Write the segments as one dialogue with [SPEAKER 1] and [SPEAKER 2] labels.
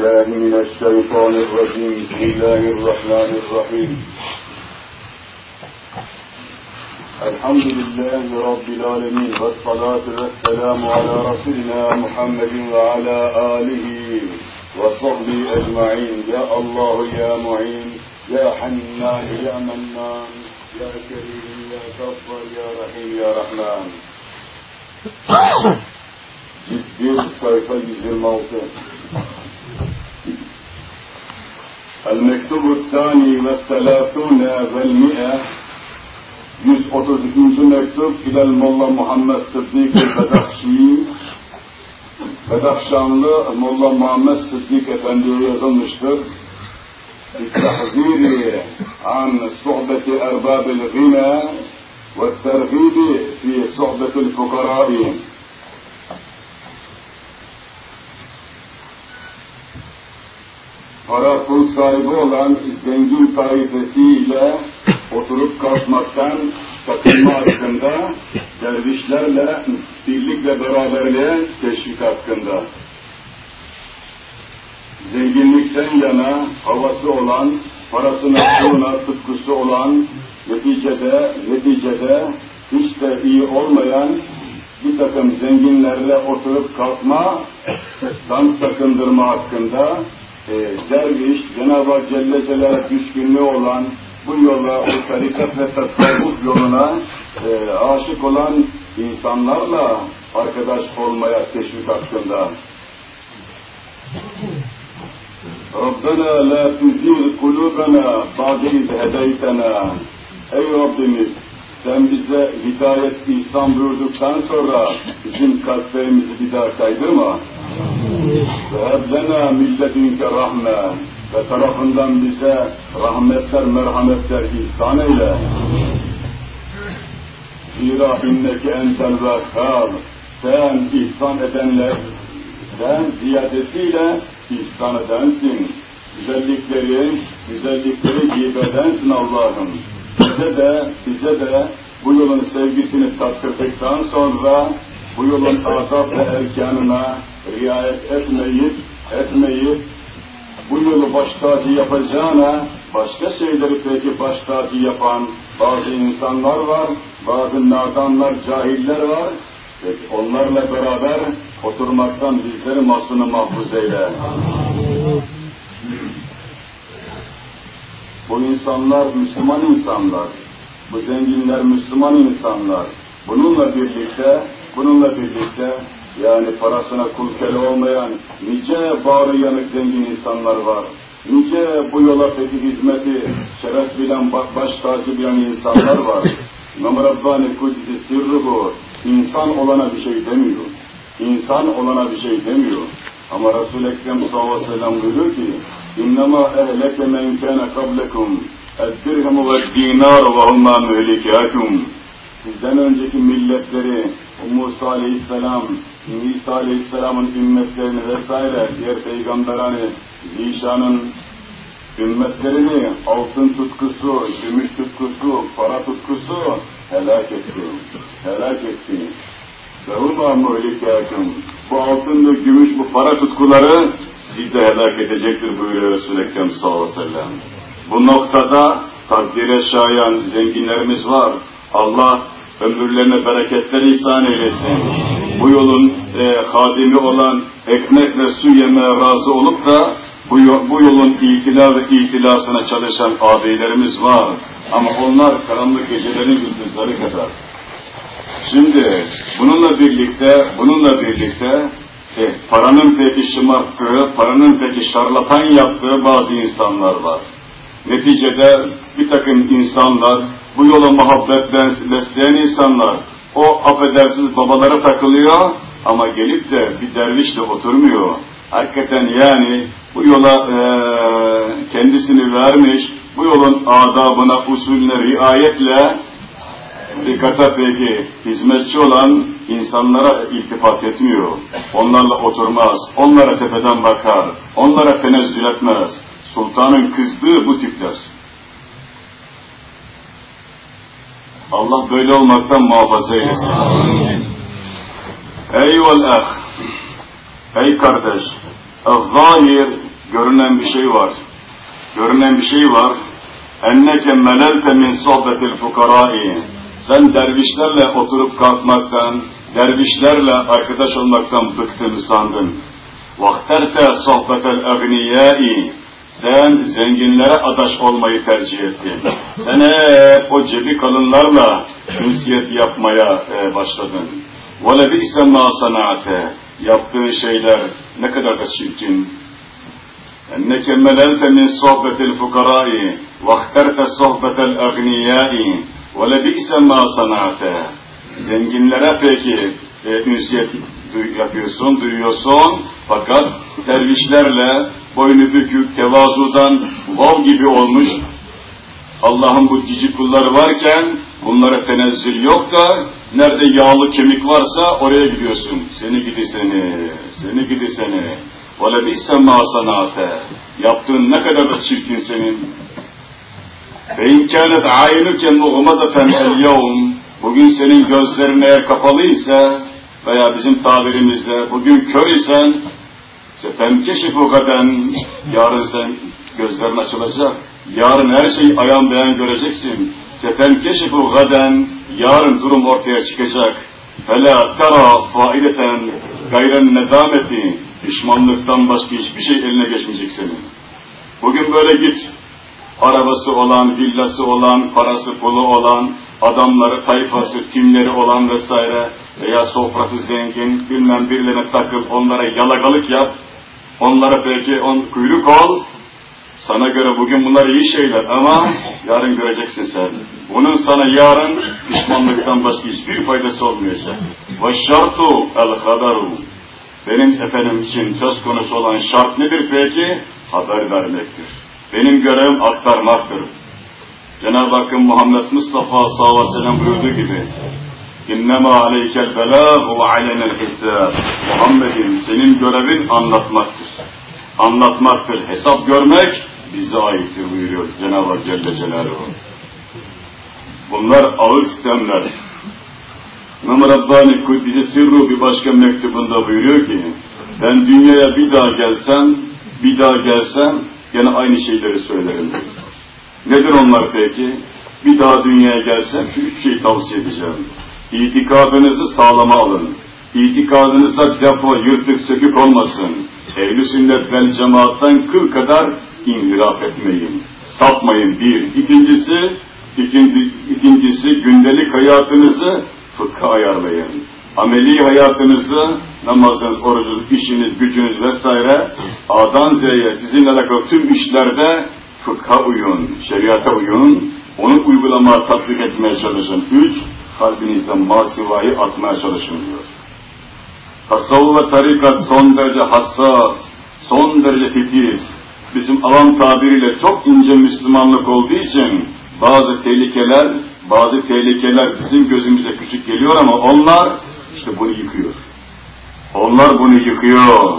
[SPEAKER 1] بالله من الشيطان الرجيم. بسم الله الرحمن الرحيم. الحمد لله رب العالمين والصلاة والسلام على رسولنا محمد وعلى آله وصحبه أجمعين. يا الله يا معين يا حنان يا منان يا كريم يا غفار يا رحيم يا رحمن. ciddi sayfa 126 المكتوب الثاني والثلاثون والمئة 132. mektup İlel Molla Muhammed Sıddık Bedakşi Bedakşanlı Molla Muhammed Sıddık Efendi'ye yazılmıştır. التحذير عن صحبة أرباب الغنى والترغيب في صحبة الفقراء para pul sahibi olan zengin tarifesiyle oturup kalkmaktan sakınma hakkında, dervişlerle birlik ve beraberliğe teşvik hakkında. Zenginlikten yana havası olan, parasına, puluna tutkusu olan, neticede, neticede hiç de iyi olmayan bir takım zenginlerle oturup kalkmadan sakındırma hakkında e, derviş, Cenab-ı Celle Celaluhu düşkünlüğü olan bu yola, bu tarikat ve tasavvuf yoluna e, aşık olan insanlarla arkadaş olmaya teşvik hakkında. Rabbena la tuzigh kulubana ba'de iz hedeytena. Ey Rabbimiz sen bize hidayet ihsan buyurduktan sonra bizim kalplerimizi bir daha kaydırma. Ve eblena milledünke rahme ve tarafından bize rahmetler, merhametler ihsan eyle. Zira inneke entel vehhab. Sen ihsan edenler, sen ziyadesiyle ihsan edensin. Güzellikleri, güzellikleri gibedensin Allah'ım. Bize de, bize de bu yolun sevgisini tattırdıktan sonra bu yolun azap ve erkanına riayet etmeyip, etmeyip bu yolu baş tacı yapacağına başka şeyleri peki baş tacı yapan bazı insanlar var, bazı nadanlar, cahiller var. Peki onlarla beraber oturmaktan bizleri mahzunu mahfuz eyle. Bu insanlar Müslüman insanlar. Bu zenginler Müslüman insanlar. Bununla birlikte, bununla birlikte yani parasına kul köle olmayan nice bağrı yanık zengin insanlar var. Nice bu yola peki hizmeti şeref bilen, baş tacı bilen insanlar var. İmam Rabbani Kudüs'ü sırrı bu. İnsan olana bir şey demiyor. İnsan olana bir şey demiyor. Ama Resul-i Ekrem sallallahu aleyhi ve sellem buyuruyor ki İnnemâ ehleke men kâne kablekum الدرهم والدينار وهما مهلكاتهم Sizden önceki milletleri, Musa Aleyhisselam, İsa Aleyhisselam'ın ümmetlerini vesaire, diğer peygamberani, Zişan'ın ümmetlerini altın tutkusu, gümüş tutkusu, para tutkusu helak etti. Helak etti. Vehuma muhlikâküm. Bu altın ve gümüş, bu para tutkuları sizi de helak edecektir buyuruyor Resul-i Ekrem sallallahu aleyhi ve sellem. Bu noktada takdire şayan zenginlerimiz var. Allah ömürlerine bereketler ihsan eylesin. Bu yolun e, hadimi olan ekmek ve su yemeye razı olup da bu, bu yolun itila ve itilasına çalışan ağabeylerimiz var. Ama onlar karanlık gecelerin gündüzleri kadar. Şimdi bununla birlikte, bununla birlikte e, paranın peki şımarttığı, paranın peki şarlatan yaptığı bazı insanlar var. Neticede bir takım insanlar, bu yola muhabbet besleyen insanlar, o affedersiz babalara takılıyor ama gelip de bir dervişle oturmuyor. Hakikaten yani bu yola e, kendisini vermiş, bu yolun adabına, usulüne riayetle dikkate peki hizmetçi olan insanlara iltifat etmiyor. Onlarla oturmaz, onlara tepeden bakar, onlara tenezzül etmez. Sultanın kızdığı bu tipler. Allah böyle olmaktan muhafaza eylesin. Ah, ey kardeş, zahir görünen bir şey var. Görünen bir şey var. Enneke melelte min sohbetil fukarai. Sen dervişlerle oturup kalkmaktan, dervişlerle arkadaş olmaktan bıktığını sandın. Vakterte sohbetel agniyai. Sen zenginlere adaş olmayı tercih ettin. Sen hep o cebi kalınlarla ünsiyet yapmaya e, başladın. وَلَبِئْسَ مَا صَنَعَتَ Yaptığı şeyler ne kadar da çirkin. اَنَّكَ مَلَلْتَ مِنْ صُحْبَةِ الْفُقَرَاءِ وَاخْتَرْتَ صُحْبَةَ الْاَغْنِيَاءِ وَلَبِئْسَ مَا صَنَعَتَ Zenginlere peki e, ünsiyet yapıyorsun, duyuyorsun fakat dervişlerle boynu bükük, tevazudan vav gibi olmuş Allah'ın bu cici kulları varken bunlara tenezzül yok da nerede yağlı kemik varsa oraya gidiyorsun. Seni gidi seni, seni gidi seni. وَلَبِئْسَ مَا صَنَعَتَ Yaptığın ne kadar da çirkin senin. فَاِنْ كَانَتْ عَيْنُكَ مُغْمَدَةً الْيَوْمِ Bugün senin gözlerin eğer kapalıysa veya bizim tabirimizde bugün kör isen o gaden yarın sen gözlerin açılacak. Yarın her şeyi ayan beyan göreceksin. Sepemkeşif o gaden yarın durum ortaya çıkacak. Fela tera faideten gayren nedameti pişmanlıktan başka hiçbir şey eline geçmeyecek senin. Bugün böyle git. Arabası olan, villası olan, parası pulu olan, adamları, tayfası, timleri olan vesaire veya sofrası zengin, bilmem birilerine takıl, onlara yalagalık yap, onlara belki on, kuyruk ol, sana göre bugün bunlar iyi şeyler ama yarın göreceksin sen. Bunun sana yarın pişmanlıktan başka hiçbir faydası olmayacak. El haberu. Benim efendim için söz konusu olan şart nedir peki? Haber vermektir. Benim görevim aktarmaktır. Cenab-ı Hakk'ın Muhammed Mustafa sallallahu aleyhi ve sellem buyurduğu gibi İnnemâ aleykel belâhu ve alenel hissâb. Muhammed'in senin görevin anlatmaktır. Anlatmaktır. Hesap görmek bize aittir buyuruyor Cenab-ı Hak Celle Celaluhu. Bunlar ağır sistemler. İmam Rabbani Kuddisi Sirru bir başka mektubunda buyuruyor ki ben dünyaya bir daha gelsem, bir daha gelsem gene aynı şeyleri söylerim. Nedir onlar peki? Bir daha dünyaya gelsem şu üç şeyi tavsiye edeceğim. İtikadınızı sağlama alın. İtikadınızda defa yırtık sökük olmasın. Ehl-i sünnet vel cemaattan kıl kadar inhiraf etmeyin. Sapmayın bir. İkincisi, ikinci, ikincisi gündelik hayatınızı fıkha ayarlayın. Ameli hayatınızı, namazınız, orucunuz, işiniz, gücünüz vesaire A'dan Z'ye sizinle alakalı tüm işlerde fıkha uyun, şeriata uyun, onu uygulamaya tatbik etmeye çalışın. Üç, kalbinizden masivayı atmaya çalışın diyor. Tasavvuf ve tarikat son derece hassas, son derece titiz, bizim avam tabiriyle çok ince Müslümanlık olduğu için bazı tehlikeler, bazı tehlikeler bizim gözümüze küçük geliyor ama onlar işte bunu yıkıyor. Onlar bunu yıkıyor.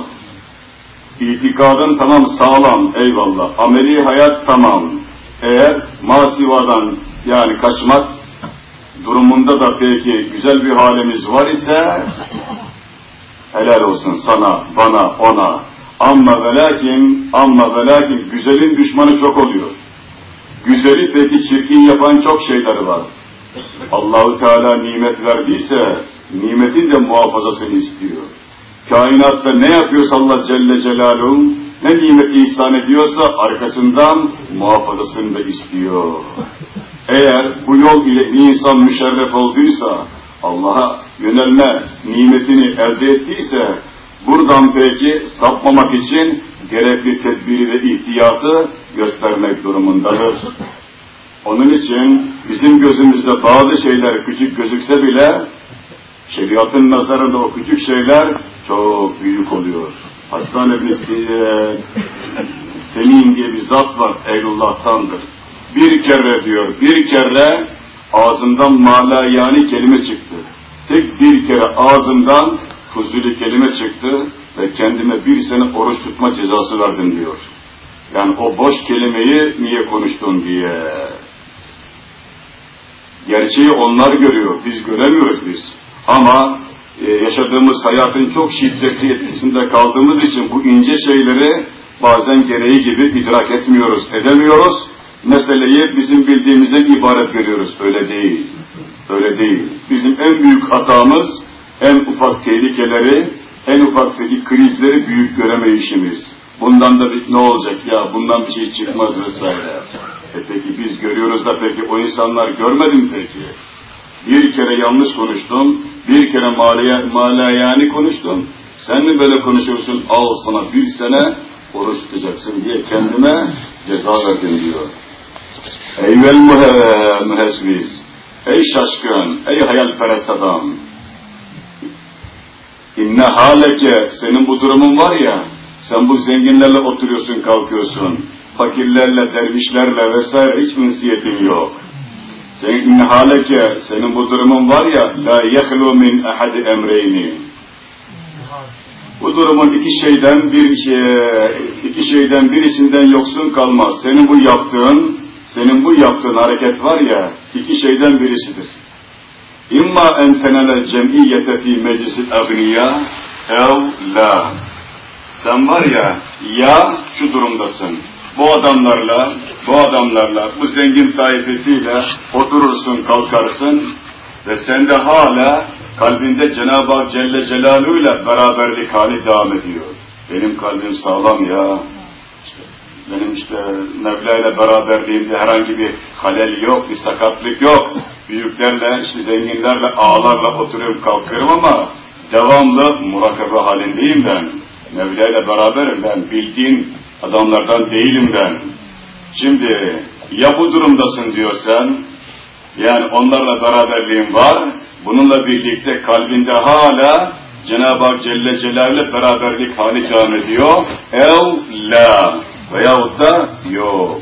[SPEAKER 1] İtikadın tamam sağlam, eyvallah. Ameli hayat tamam. Eğer masivadan yani kaçmak durumunda da peki güzel bir halimiz var ise helal olsun sana, bana, ona. Amma ve lakin, amma ve lakin güzelin düşmanı çok oluyor. Güzeli peki çirkin yapan çok şeyler var. Allahu Teala nimet verdiyse nimetin de muhafazasını istiyor. Kainatta ne yapıyorsa Allah Celle Celaluhu ne nimeti ihsan ediyorsa arkasından muhafazasını da istiyor. Eğer bu yol ile insan müşerref olduysa, Allah'a yönelme nimetini elde ettiyse, buradan peki sapmamak için gerekli tedbiri ve ihtiyatı göstermek durumundadır. Onun için bizim gözümüzde bazı şeyler küçük gözükse bile, şeriatın nazarında o küçük şeyler çok büyük oluyor. Hasan ibn Semin diye bir zat var, Eylullah'tandır bir kere diyor, bir kere ağzından mala yani kelime çıktı. Tek bir kere ağzından fuzuli kelime çıktı ve kendime bir sene oruç tutma cezası verdim diyor. Yani o boş kelimeyi niye konuştun diye. Gerçeği onlar görüyor, biz göremiyoruz biz. Ama e, yaşadığımız hayatın çok şiddetli etkisinde kaldığımız için bu ince şeyleri bazen gereği gibi idrak etmiyoruz, edemiyoruz. Meseleyi bizim bildiğimizden ibaret görüyoruz. Öyle değil. Öyle değil. Bizim en büyük hatamız en ufak tehlikeleri, en ufak krizleri büyük göremeyişimiz. Bundan da bir, ne olacak ya, bundan bir şey çıkmaz vesaire. E peki biz görüyoruz da peki o insanlar görmedi mi peki? Bir kere yanlış konuştum, bir kere maliye, malayani konuştum. Sen mi böyle konuşuyorsun, al sana bir sene oruç tutacaksın diye kendime ceza verdim diyor. Eyvel mühesvis, ey şaşkın, ey hayalperest adam. İnne haleke, senin bu durumun var ya, sen bu zenginlerle oturuyorsun, kalkıyorsun, fakirlerle, dervişlerle vesaire hiç ünsiyetin yok. Senin haleke, senin bu durumun var ya, la yehlu min ahadi emreyni. Bu durumun iki şeyden bir iki şeyden birisinden yoksun kalmaz. Senin bu yaptığın, senin bu yaptığın hareket var ya, iki şeyden birisidir. İmma en tenele cemiyete fi meclisil agniya ev la. Sen var ya, ya şu durumdasın. Bu adamlarla, bu adamlarla, bu zengin taifesiyle oturursun, kalkarsın ve sende hala kalbinde Cenab-ı Celle Celaluhu'yla beraberlik hali devam ediyor. Benim kalbim sağlam ya. Benim işte Mevla ile beraberliğimde herhangi bir halel yok, bir sakatlık yok. Büyüklerle, işte zenginlerle, ağlarla oturuyorum, kalkıyorum ama devamlı murakabe halindeyim ben. Mevla ile beraberim ben. Bildiğin adamlardan değilim ben. Şimdi ya bu durumdasın diyorsan, yani onlarla beraberliğin var, bununla birlikte kalbinde hala Cenab-ı Hak Celle Celaluhu'yla beraberlik hali devam ediyor. Ev la veyahut da yok.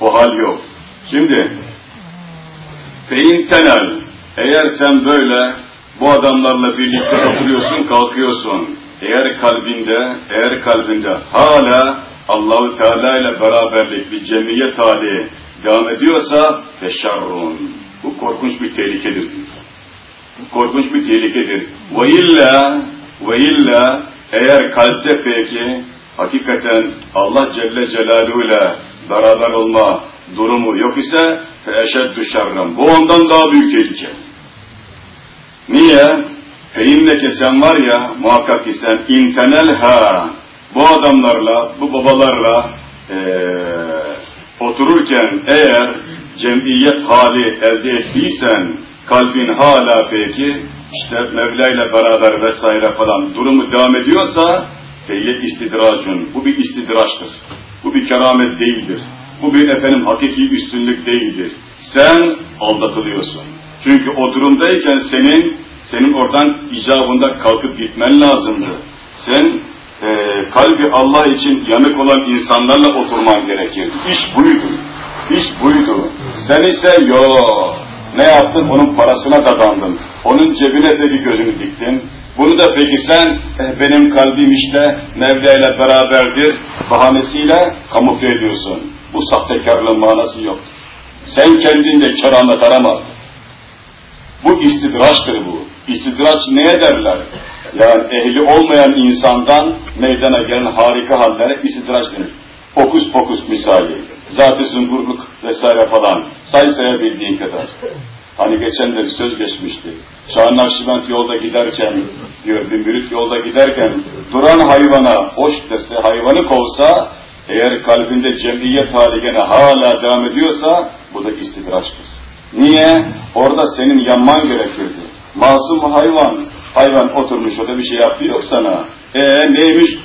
[SPEAKER 1] O hal yok. Şimdi fein tenel eğer sen böyle bu adamlarla birlikte oturuyorsun, kalkıyorsun. Eğer kalbinde, eğer kalbinde hala Allahu Teala ile beraberlik bir cemiyet hali devam ediyorsa feşarrun. Bu korkunç bir tehlikedir. Bu korkunç bir tehlikedir. Ve illa, ve illa eğer kalpte peki hakikaten Allah Celle Celaluhu ile beraber olma durumu yok ise feşeddü şerrem. Bu ondan daha büyük tehlike. Niye? Feinneke sen var ya muhakkak ki sen intenel ha bu adamlarla, bu babalarla ee, otururken eğer cemiyet hali elde ettiysen kalbin hala peki işte Mevla ile beraber vesaire falan durumu devam ediyorsa feyye istidracun. Bu bir istidraçtır. Bu bir keramet değildir. Bu bir efendim hakiki üstünlük değildir. Sen aldatılıyorsun. Çünkü o durumdayken senin senin oradan icabında kalkıp gitmen lazımdı. Sen e, kalbi Allah için yanık olan insanlarla oturman gerekir. İş buydu. İş buydu. Sen ise yo ne yaptın? Onun parasına dadandın. Onun cebine de bir gözünü diktin. Bunu da peki sen eh, benim kalbim işte Mevla ile beraberdir bahanesiyle kamufle ediyorsun. Bu sahtekarlığın manası yok. Sen kendinde keramet arama. Bu istidraçtır bu. İstidraç neye derler? Yani ehli olmayan insandan meydana gelen harika hallere istidraç denir. Fokus fokus misali. Zat-ı zungurluk vesaire falan. Say sayabildiğin kadar. Hani geçen de bir söz geçmişti. Nakşibend yolda giderken, diyor bir mürit yolda giderken, duran hayvana hoş dese, hayvanı kovsa, eğer kalbinde cemiyet hali gene hala devam ediyorsa, bu da istidraçtır. Niye? Orada senin yanman gerekirdi. Masum hayvan, hayvan oturmuş orada bir şey yaptı yok sana. Ee neymiş?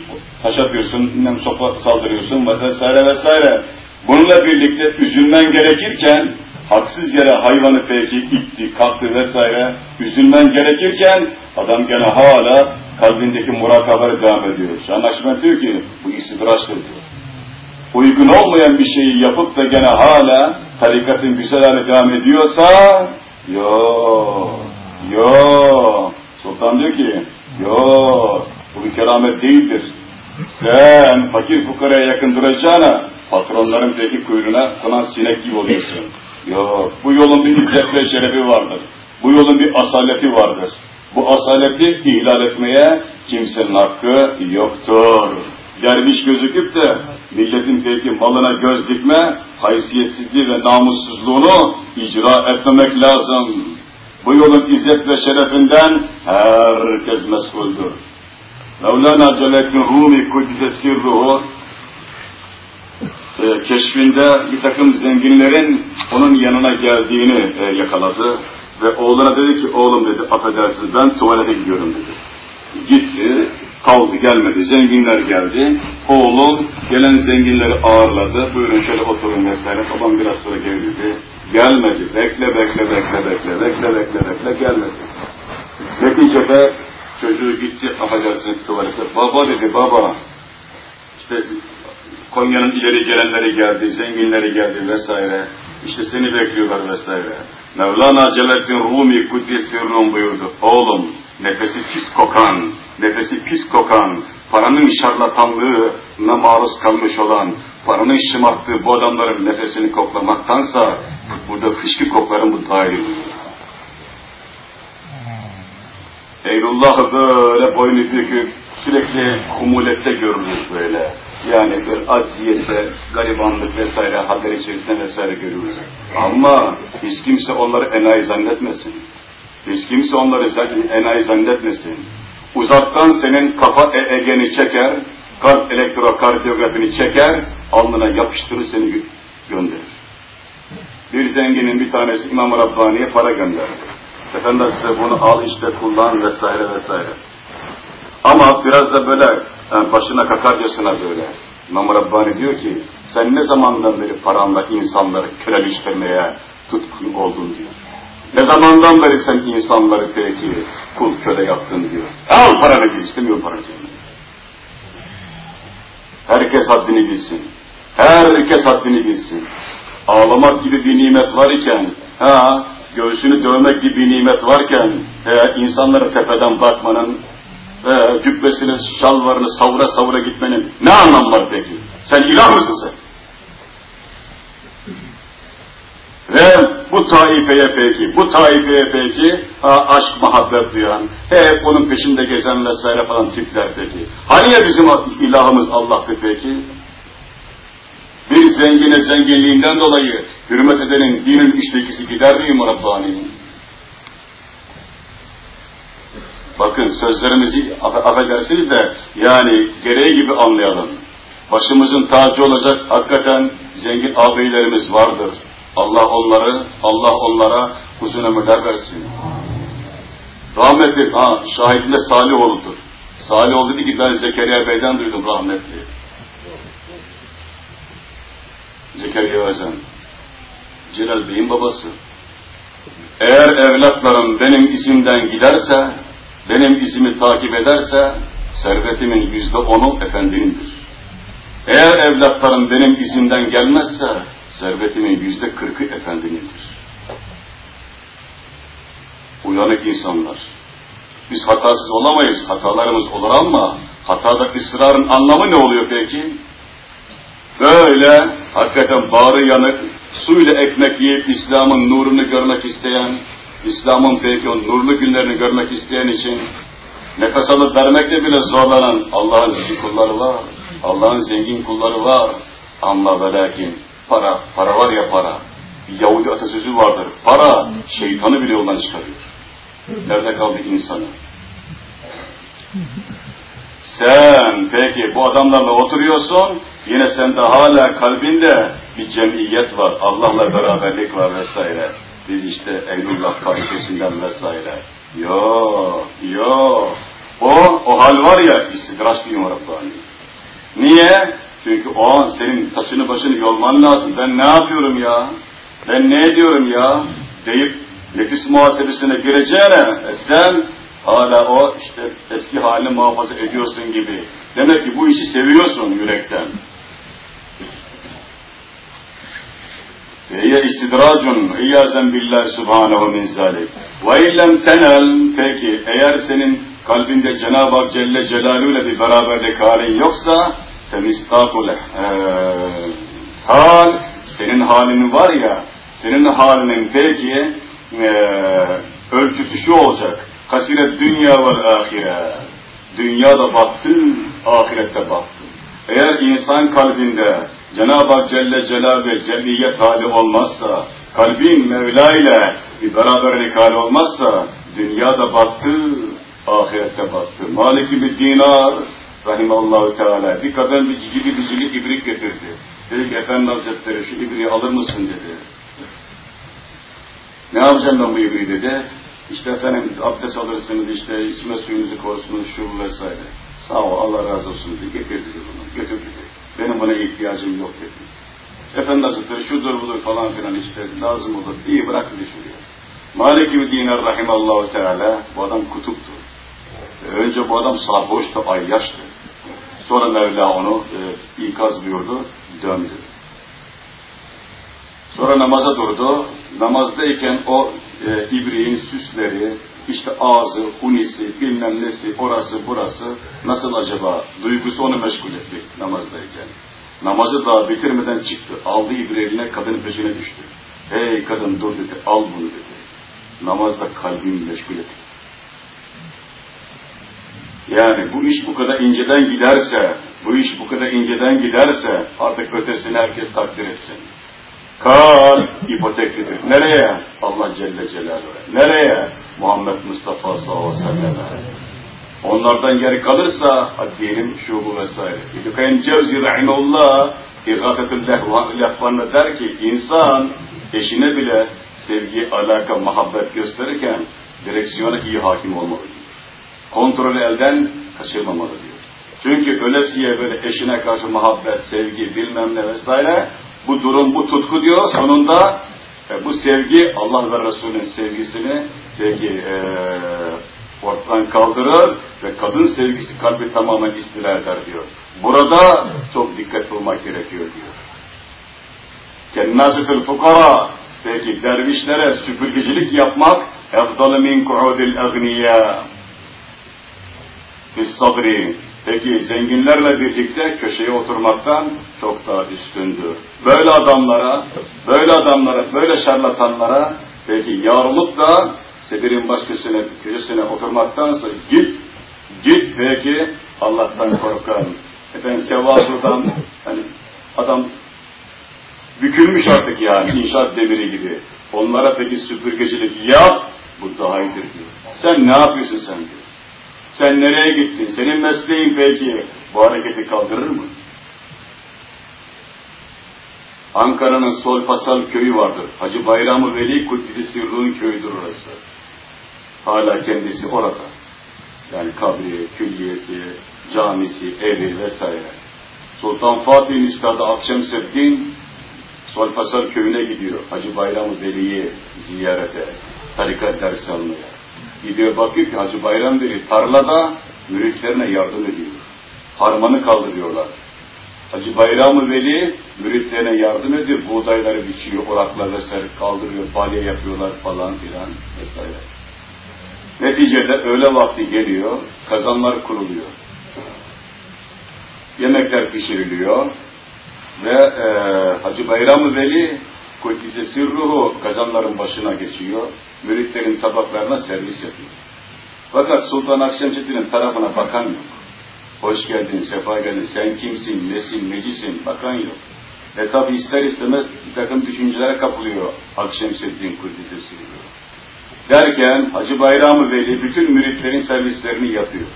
[SPEAKER 1] Taş atıyorsun, sopa saldırıyorsun vesaire vesaire. Bununla birlikte üzülmen gerekirken, haksız yere hayvanı peki itti, kalktı vesaire, üzülmen gerekirken, adam gene hala kalbindeki murakabeyle devam ediyor. Şahın diyor ki, bu istidraçtır diyor. Uygun olmayan bir şeyi yapıp da gene hala tarikatın güzel devam ediyorsa, yo, yo, Sultan diyor ki, yo, bu bir keramet değildir. Sen fakir fukaraya yakın duracağına patronların peki kuyruğuna konan sinek gibi oluyorsun. Yok, bu yolun bir izzet ve şerefi vardır. Bu yolun bir asaleti vardır. Bu asaleti ihlal etmeye kimsenin hakkı yoktur. Derviş gözüküp de milletin peki malına göz dikme, haysiyetsizliği ve namussuzluğunu icra etmemek lazım. Bu yolun izzet ve şerefinden herkes mesuldür. Mevlana Celaleddin Rumi Kudüs'e sirruhu e, keşfinde bir takım zenginlerin onun yanına geldiğini e, yakaladı ve oğluna dedi ki oğlum dedi affedersiniz ben tuvalete gidiyorum dedi. Gitti, kaldı gelmedi, zenginler geldi. Oğlum gelen zenginleri ağırladı, buyurun şöyle oturun vesaire. Babam biraz sonra geldi. Gelmedi, bekle bekle bekle bekle bekle bekle bekle gelmedi. Neticede çocuğu gitti affedersiniz tuvalete. Baba dedi baba, işte Konya'nın ileri gelenleri geldi, zenginleri geldi vesaire. İşte seni bekliyorlar vesaire. Mevlana Celaleddin Rumi Kuddis Rum buyurdu. Oğlum nefesi pis kokan, nefesi pis kokan, paranın şarlatanlığına maruz kalmış olan, paranın şımarttığı bu adamların nefesini koklamaktansa burada fışkı kokların bu dair Eylullah'ı böyle boynu bükük, sürekli kumulette görülür böyle. Yani bir acziyete, garibanlık vesaire haller içerisinde vesaire görülür. Ama hiç kimse onları enayi zannetmesin. Hiç kimse onları enayi zannetmesin. Uzaktan senin kafa e egeni çeker, kalp elektrokardiyografini çeker, alnına yapıştırır seni gö gönderir. Bir zenginin bir tanesi İmam Rabbani'ye para gönderdi. Efendim size bunu al işte kullan vesaire vesaire. Ama biraz da böyle yani başına kakarcasına böyle. İmam Rabbani diyor ki sen ne zamandan beri paranla insanları köleleştirmeye tutkun oldun diyor. Ne zamandan beri sen insanları peki kul köle yaptın diyor. Al paranı diyor, istemiyorum paranı. Herkes haddini bilsin. Herkes haddini bilsin. Ağlamak gibi bir nimet var iken, ha, göğsünü dövmek gibi bir nimet varken, e, insanlara tepeden bakmanın, e, cübbesini, şalvarını savura savura gitmenin ne anlamı var peki? Sen ilah mısın sen? Ve bu taifeye peki, bu taifeye peki ha, aşk, muhabbet duyan, hep onun peşinde gezen vesaire falan tipler peki. Hani ya bizim ilahımız Allah'tı peki? Bir zengine zenginliğinden dolayı hürmet edenin dinin üçte ikisi gider mi Rabbani'nin? Bakın sözlerimizi affedersiniz de yani gereği gibi anlayalım. Başımızın tacı olacak hakikaten zengin ağabeylerimiz vardır. Allah onları, Allah onlara uzun ömürler versin. Rahmetli, ha şahidinde Salihoğlu'dur. Salihoğlu dedi ki ben Zekeriya Bey'den duydum rahmetli. Zekeriya Özen. Celal Bey'in babası. Eğer evlatlarım benim isimden giderse, benim izimi takip ederse, servetimin yüzde onu efendinindir. Eğer evlatlarım benim izimden gelmezse, servetimin yüzde kırkı efendinindir. Uyanık insanlar. Biz hatasız olamayız, hatalarımız olur ama hatada ısrarın anlamı ne oluyor peki? Böyle hakikaten bağrı yanık, suyla ekmek yiyip İslam'ın nurunu görmek isteyen, İslam'ın peki o nurlu günlerini görmek isteyen için nefes alıp vermekle bile zorlanan Allah'ın zengin kulları var. Allah'ın zengin kulları var. Ama ve lakin para, para var ya para. Bir Yahudi atasözü vardır. Para şeytanı bile yoldan çıkarıyor. Nerede kaldı insanı? Sen peki bu adamlarla oturuyorsun, yine sende hala kalbinde bir cemiyet var, Allah'la beraberlik var vesaire. Biz işte Eylülullah tarifesinden vesaire. Yo, yo. O, o hal var ya, istidraç bir Rabbani. Niye? Çünkü o an senin taşını başını yolman lazım. Ben ne yapıyorum ya? Ben ne ediyorum ya? Deyip nefis muhasebesine gireceğine e sen hala o işte eski halini muhafaza ediyorsun gibi. Demek ki bu işi seviyorsun yürekten. Hiye istidracun iyyazen billah subhanehu min zalik. Ve illem tenel peki eğer senin kalbinde Cenab-ı Hak Celle Celaluhu ile bir beraberlik halin yoksa temistakul hal senin halinin var ya senin halinin peki e, ölçüsü şu olacak Kasire dünya ve ahire. Dünya da battı, ahirette battı. Eğer insan kalbinde Cenab-ı Hak Celle Celal ve Celliyet hali olmazsa, kalbin Mevla ile bir beraberlik hali olmazsa, dünya da battı, ahirette battı. Malik bir dinar, rahimallahu teala, bir kadın bir cicili bicili ibrik getirdi. Dedi ki, Efendi Hazretleri şu ibriği alır mısın dedi. Ne yapacağım ben bu ibriği dedi. İşte efendim abdest alırsınız, işte içme suyunuzu korursunuz, şu vesaire. Sağ ol, Allah razı olsun dedi. Getirdi bunu, götürdü dedi. Benim buna ihtiyacım yok dedi. Efendi Hazretleri şudur budur falan filan işte lazım olur. İyi bırak dedi şuraya. Malik-i Dinar Rahimallahu Teala bu adam kutuptu. Önce bu adam sarhoştu, ayyaştı. Sonra Mevla onu e, ikaz buyurdu, döndü. Sonra namaza durdu. Namazdayken o e, ibriğin süsleri, işte ağzı, hunisi, bilmem nesi, orası, burası nasıl acaba? Duygusu onu meşgul etti namazdayken. Namazı daha bitirmeden çıktı. Aldı ibriğine kadının peşine düştü. Hey kadın dur dedi, al bunu dedi. Namazda kalbini meşgul etti. Yani bu iş bu kadar inceden giderse, bu iş bu kadar inceden giderse artık ötesini herkes takdir etsin. Kal ipoteklidir. Nereye? Allah Celle Celaluhu. Nereye? Muhammed Mustafa sallallahu aleyhi ve sellem. Onlardan geri kalırsa diyelim şu bu vesaire. İbn-i Kayyum Cevzi rahimahullah İgâfetül lehvanı der ki insan eşine bile sevgi, alaka, muhabbet gösterirken direksiyona iyi hakim olmalı diyor. Kontrolü elden kaçırmamalı diyor. Çünkü ölesiye böyle eşine karşı muhabbet, sevgi, bilmem ne vesaire bu durum, bu tutku diyor sonunda e, bu sevgi Allah ve Resulünün sevgisini peki e, ortadan kaldırır ve kadın sevgisi kalbi tamamen istila eder diyor. Burada çok dikkat olmak gerekiyor diyor. Kennâsifil fukara peki dervişlere süpürgecilik yapmak efdalı min ku'udil agniyâ fis Peki zenginlerle birlikte köşeye oturmaktan çok daha üstündür. Böyle adamlara, böyle adamlara, böyle şarlatanlara peki yarılıp da sebirin başkasına, köşesine oturmaktansa git, git peki Allah'tan korkan. Efendim tevazudan, hani adam bükülmüş artık yani inşaat demiri gibi. Onlara peki süpürgecilik yap, bu daha iyidir diyor. Sen ne yapıyorsun sen diyor. Sen nereye gittin? Senin mesleğin peki bu hareketi kaldırır mı? Ankara'nın Solpasal köyü vardır. Hacı Bayram-ı Veli Kuddisi Sirru'nun köyüdür orası. Hala kendisi orada. Yani kabri, külliyesi, camisi, evi vesaire. Sultan Fatih'in üstadı Akşemseddin Solpasal köyüne gidiyor. Hacı Bayram-ı Veli'yi ziyarete, tarikat dersi almaya. Gidiyor bakıyor ki Hacı Bayram Veli tarlada müritlerine yardım ediyor. Harmanı kaldırıyorlar. Hacı Bayram-ı Veli müritlerine yardım ediyor. Buğdayları biçiyor, oraklar vesaire kaldırıyor, balya yapıyorlar falan filan vesaire. Neticede öğle vakti geliyor, kazanlar kuruluyor. Yemekler pişiriliyor ve e, Hacı Bayram-ı Veli Kuddise sirruhu kazanların başına geçiyor, müritlerin tabaklarına servis yapıyor. Fakat Sultan Akşemseddin'in tarafına bakan yok. Hoş geldin, sefa geldin, sen kimsin, nesin, necisin, bakan yok. E tabi ister istemez bir takım düşüncelere kapılıyor Akşemseddin Kuddise sirruhu. Derken Hacı Bayram-ı Veli bütün müritlerin servislerini yapıyor.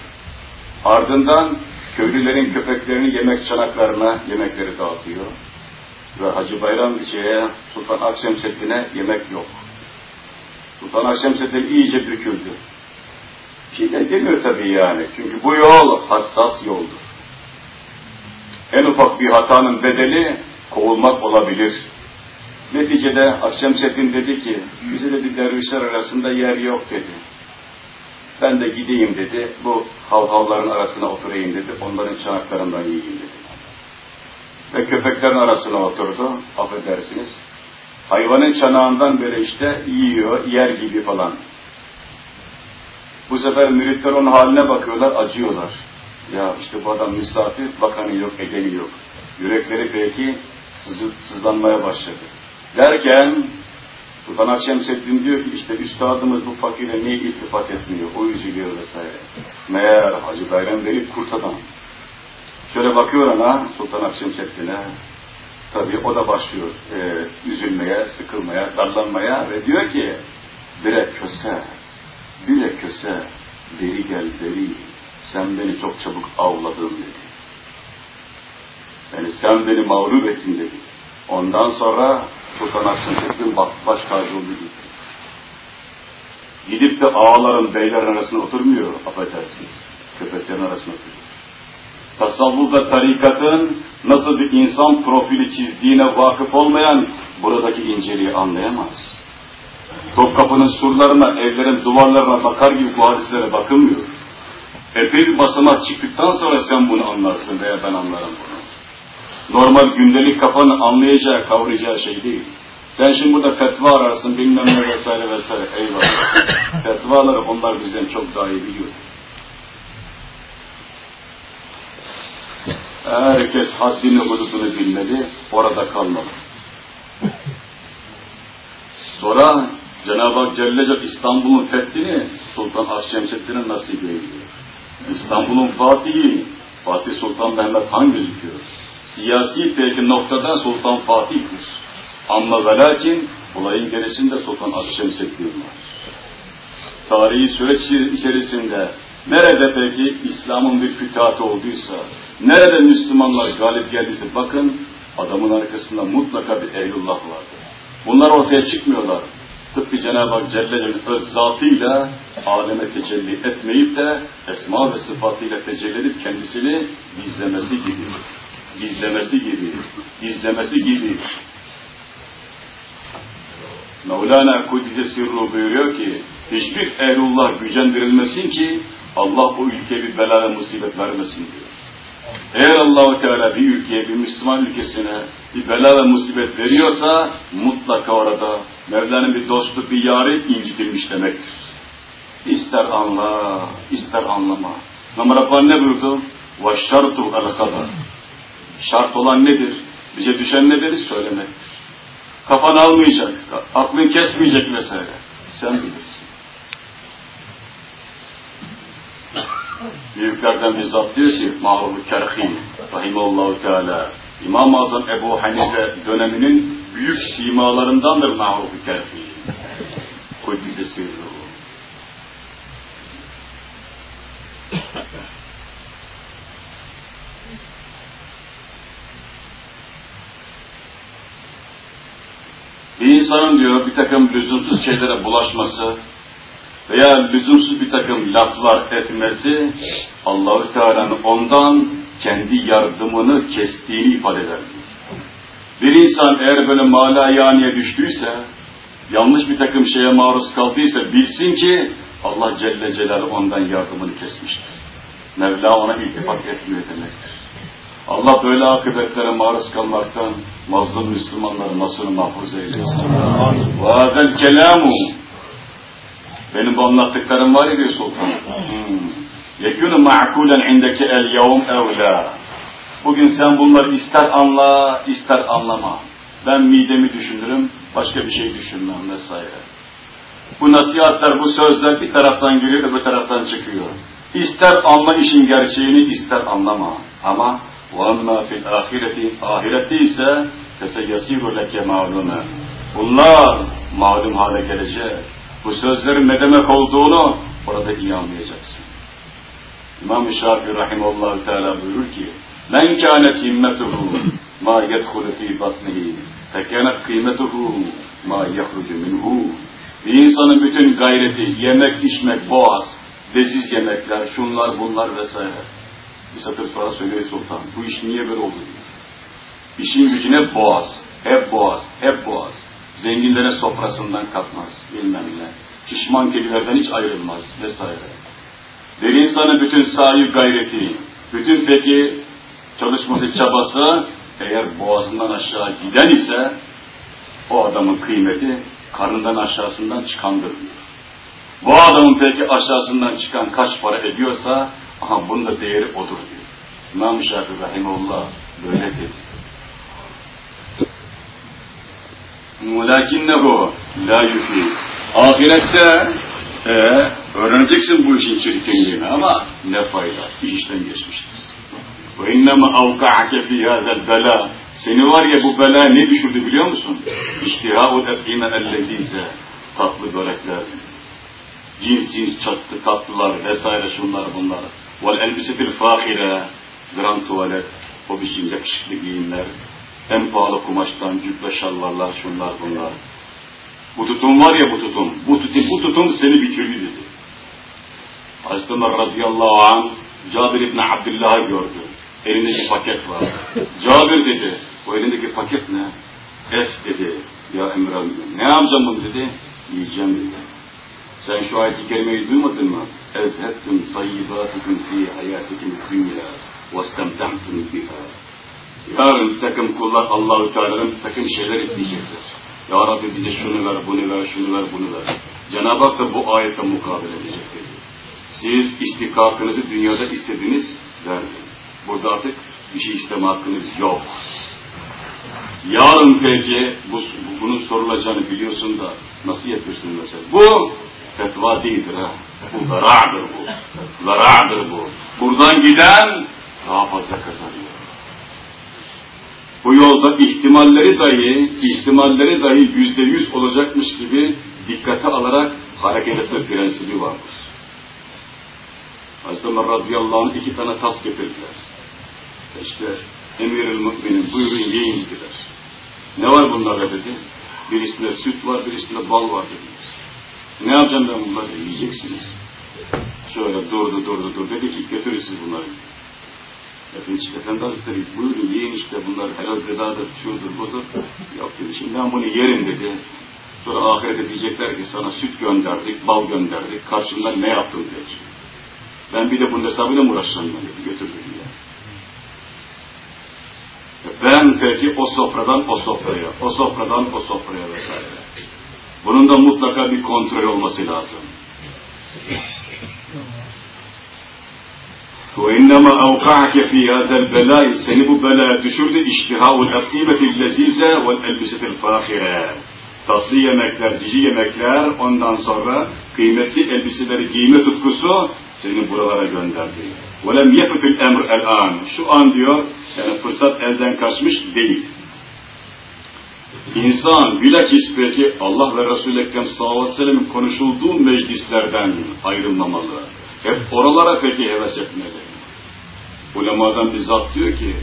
[SPEAKER 1] Ardından köylülerin köpeklerini yemek çanaklarına yemekleri dağıtıyor ve Hacı Bayram şeye, Sultan Akşemseddin'e yemek yok. Sultan Akşemseddin iyice büküldü. Bir şey de demiyor tabii yani. Çünkü bu yol hassas yoldur. En ufak bir hatanın bedeli kovulmak olabilir. Neticede Akşemseddin dedi ki, bize de bir dervişler arasında yer yok dedi. Ben de gideyim dedi, bu havhavların arasına oturayım dedi, onların çanaklarından yiyeyim dedi ve köpeklerin arasına oturdu, affedersiniz. Hayvanın çanağından böyle işte yiyor, yer gibi falan. Bu sefer müritler onun haline bakıyorlar, acıyorlar. Ya işte bu adam misafir, bakanı yok, edeni yok. Yürekleri peki sızı, sızlanmaya başladı. Derken Sultan Akşemseddin diyor ki işte üstadımız bu fakire niye iltifat etmiyor, o üzülüyor vesaire. Meğer Hacı Bayram Veli kurt adam. Şöyle bakıyor ana Sultan Akşemseddin'e, tabii o da başlıyor e, üzülmeye, sıkılmaya, darlanmaya ve diyor ki, bire köse, bire köse, beri gel beri, sen beni çok çabuk avladın dedi. Yani sen beni mağlup ettin dedi. Ondan sonra Sultan Akşemseddin baş tacı oldu gitti. Gidip de ağaların, beylerin arasında oturmuyor, affedersiniz. Köpeklerin arasında oturuyor. Tasavvufla tarikatın nasıl bir insan profili çizdiğine vakıf olmayan buradaki inceliği anlayamaz. Topkapı'nın surlarına, evlerin duvarlarına bakar gibi bu hadislere bakılmıyor. Epey bir basamak çıktıktan sonra sen bunu anlarsın veya ben anlarım bunu. Normal gündelik kafanın anlayacağı, kavrayacağı şey değil. Sen şimdi burada fetva ararsın bilmem ne vesaire vesaire. Eyvallah. Fetvaları onlar bizden çok daha iyi biliyor. Herkes haddini hududunu bilmeli, orada kalmalı. Sonra Cenab-ı Hak Celle İstanbul'un fethini Sultan Akşemseddin'e nasip ediyor. İstanbul'un Fatihi, Fatih Sultan Mehmet Han gözüküyor. Siyasi peki noktada Sultan Fatih'tir. Ama ve lakin olayın gerisinde Sultan Akşemseddin var. Tarihi süreç içerisinde nerede peki İslam'ın bir fütuhatı olduysa, nerede Müslümanlar galip geldiyse bakın adamın arkasında mutlaka bir ehlullah vardır. Bunlar ortaya çıkmıyorlar. Tıpkı Cenab-ı Hak Celle Celle'nin öz zatıyla aleme tecelli etmeyip de esma ve sıfatıyla tecelli kendisini gizlemesi gibi, gizlemesi gibi, gizlemesi gibi. Mevlana Kudüs'e sırrı buyuruyor ki, hiçbir ehlullah gücendirilmesin ki Allah o ülkeye bir bela ve musibet vermesin diyor. Eğer Allahu Teala bir ülkeye, bir Müslüman ülkesine bir bela ve musibet veriyorsa mutlaka orada Mevla'nın bir dostu, bir yarı incitilmiş demektir. İster anla, ister anlama. Ama Rabbani ne buyurdu? وَشَّرْتُ الْقَدَرِ Şart olan nedir? Bize düşen nedir? Söylemektir. Kafan almayacak, aklın kesmeyecek vesaire. Sen bilirsin. Büyüklerden bir zat diyor ki, Mağrub-u Kerhi, Rahimallahu Teala, İmam-ı Azam Ebu Hanife döneminin büyük simalarındandır Mağrub-u Kerhi. Kudüs'e sırrı. Bir insanın diyor bir takım lüzumsuz şeylere bulaşması veya lüzumsuz bir takım laflar etmesi Allahü Teala'nın ondan kendi yardımını kestiğini ifade eder. Bir insan eğer böyle mala yaniye düştüyse, yanlış bir takım şeye maruz kaldıysa bilsin ki Allah Celle Celal ondan yardımını kesmiştir. Mevla ona iltifat etmiyor demektir. Allah böyle akıbetlere maruz kalmaktan mazlum Müslümanları nasıl mahfuz eylesin. Vazel kelamu Benim bu anlattıklarım var ya diyor Sultan. Hmm. يَكُونُ مَعْكُولًا عِنْدَكَ الْيَوْمْ اَوْلَى Bugün sen bunları ister anla, ister anlama. Ben midemi düşünürüm, başka bir şey düşünmem vesaire. Bu nasihatler, bu sözler bir taraftan giriyor, öbür taraftan çıkıyor. İster anla işin gerçeğini, ister anlama. Ama وَاَمَّا فِي الْآخِرَةِ Ahirette ise فَسَيَسِيرُ لَكَ مَعْلُمًا Bunlar malum hale gelecek. Bu sözlerin ne demek olduğunu orada iyi anlayacaksın. İmam-ı Şafii Rahimullahu Teala buyurur ki Men kânet himmetuhu ma yedhulu fî batnihi fekânet kıymetuhu ma yehrucu minhu Bir insanın bütün gayreti, yemek, içmek, boğaz, leziz yemekler, şunlar bunlar vesaire. Bir satır sonra söylüyor sultan. Bu iş niye böyle oldu diyor. İşin gücün hep boğaz, hep boğaz, hep boğaz. Zenginlere sofrasından kalkmaz, bilmem ne. Şişman kedilerden hiç ayrılmaz vesaire. Bir insanın bütün sahi gayreti, bütün peki çalışması, çabası eğer boğazından aşağı giden ise o adamın kıymeti karnından aşağısından çıkandır diyor. Bu adamın peki aşağısından çıkan kaç para ediyorsa aha bunun da değeri odur diyor. İmam-ı Şafii Rahimullah böyle dedi. وَلَكِنَّهُ La yufi. Ahirette e, öğreneceksin bu işin çirkinliğini ama ne fayda? Bir işten geçmiştir. Ve inneme avka'ake fî hâzel belâ. Seni var ya bu bela ne düşürdü biliyor musun? İştihâ-ul efîme ellezize. Tatlı börekler, cins cins çatlı tatlılar vesaire şunlar bunlar. Vel elbisetil fâhire. Grand tuvalet, o biçim yakışıklı giyimler, en pahalı kumaştan cübbe şalvarlar, şunlar bunlar. Bu tutum var ya bu tutum, bu tutum, bu tutum seni bitirdi dedi. Hazreti Ömer radıyallahu anh, Cabir İbni Abdullah'ı gördü. Elindeki paket var. Cabir dedi, o elindeki paket ne? Et dedi. Ya Emre ne yapacağım bunu dedi. Yiyeceğim dedi. Sen şu ayet-i kerimeyi duymadın mı? اَذْهَبْتُمْ طَيِّبَاتِكُمْ ف۪ي حَيَاتِكُمْ الدُّنْيَا وَاسْتَمْتَعْتُمْ بِهَا Yarın bir takım kullar Allah-u Teala'dan bir takım şeyler isteyecekler. Ya Rabbi bize şunu ver, bunu ver, şunu ver, bunu ver. Cenab-ı Hak da bu ayette mukabele edecek dedi. Siz istikakınızı dünyada istediniz, verdi. Burada artık bir şey isteme hakkınız yok. Yarın peki bu, bunun sorulacağını biliyorsun da nasıl yapıyorsun mesela? Bu fetva değildir ha. Bu zara'dır bu. Zara'dır bu. Buradan giden daha fazla kazanıyor. Bu yolda ihtimalleri dahi, ihtimalleri dahi yüzde yüz olacakmış gibi dikkate alarak hareket etme prensibi vardır. Hazreti Ömer radıyallahu anh iki tane tas getirdiler. İşte emir-ül müminin buyurun yiyin dediler. Ne var bunlarda dedi. Birisinde süt var, birisinde bal var dedi. Ne yapacağım ben bunları? Yiyeceksiniz. Şöyle durdu durdu durdu dedi ki götürün siz bunları. Efendim, Efendi Hazretleri buyurun yiyin işte bunlar helal gıdadır, şudur budur. Yok dedi şimdi ben bunu yerim dedi. Sonra ahirete diyecekler ki sana süt gönderdik, bal gönderdik, karşında ne yaptın dedi. Ben bir de bunun hesabıyla mı uğraşacağım dedi, götür dedi ya. Ben peki o sofradan o sofraya, o sofradan o sofraya vesaire. Bunun da mutlaka bir kontrol olması lazım. وَاِنَّمَا اَوْقَعَكَ ف۪ي هَذَا الْبَلَاءِ Seni bu belaya düşürdü. اِشْتِهَاءُ الْاَقِيمَةِ اللَّز۪يزَ وَالْاَلْبِسَةِ الْفَاخِرَةِ Tatlı yemekler, cici yemekler, ondan sonra kıymetli elbiseleri giyme tutkusu seni buralara gönderdi. وَلَمْ يَفُتُ الْاَمْرِ الْآنِ Şu an diyor, yani fırsat elden kaçmış değil. İnsan bilakis peki Allah ve Resul-i Ekrem sallallahu aleyhi ve sellem'in konuşulduğu meclislerden ayrılmamalı. hep oralara peki heves etmeli. Ulemadan bir zat diyor ki,